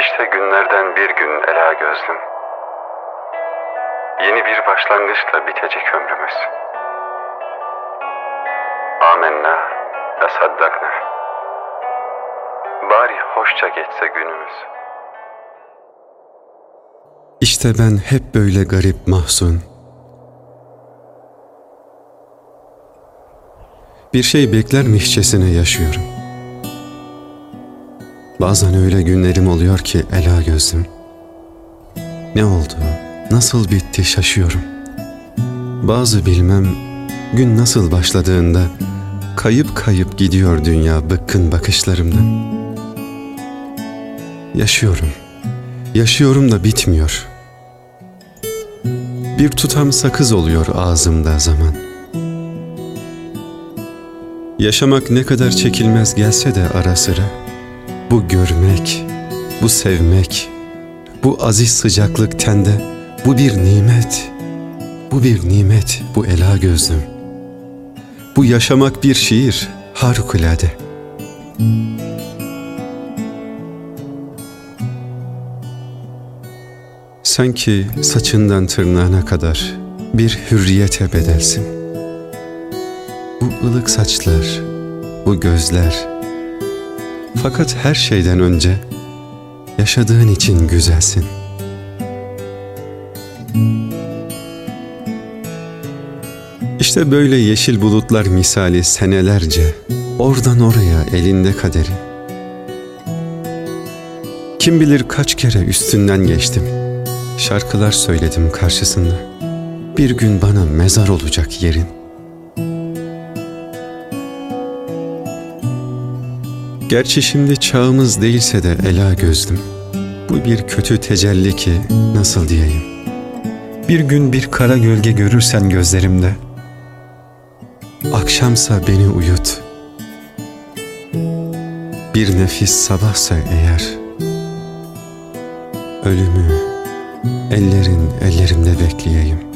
İşte günlerden bir gün ela gözlüm. Yeni bir başlangıçla bitecek ömrümüz. Amenna ve saddakna. Bari hoşça geçse günümüz. İşte ben hep böyle garip mahzun. Bir şey beklermişçesine yaşıyorum. Bazen öyle günlerim oluyor ki ela gözüm. Ne oldu, nasıl bitti şaşıyorum. Bazı bilmem gün nasıl başladığında kayıp kayıp gidiyor dünya bıkkın bakışlarımdan. Yaşıyorum. Yaşıyorum da bitmiyor. Bir tutam sakız oluyor ağzımda zaman. Yaşamak ne kadar çekilmez gelse de ara sıra bu görmek, bu sevmek, bu aziz sıcaklık tende, bu bir nimet. Bu bir nimet, bu ela gözlüm. Bu yaşamak bir şiir, harikulade. Sanki saçından tırnağına kadar bir hürriyete bedelsin. Bu ılık saçlar, bu gözler. Fakat her şeyden önce yaşadığın için güzelsin. İşte böyle yeşil bulutlar misali senelerce oradan oraya elinde kaderi. Kim bilir kaç kere üstünden geçtim. Şarkılar söyledim karşısında. Bir gün bana mezar olacak yerin. Gerçi şimdi çağımız değilse de ela gözlüm. Bu bir kötü tecelli ki nasıl diyeyim. Bir gün bir kara gölge görürsen gözlerimde. Akşamsa beni uyut. Bir nefis sabahsa eğer. Ölümü ellerin ellerimde bekleyeyim.